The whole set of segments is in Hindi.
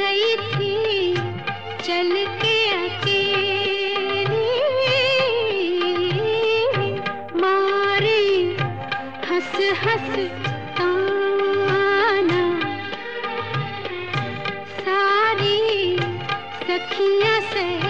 गई थी चल के अकेली। मारे हंस हंस ताना। सारी सखियाँ से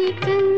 கவிக்கும்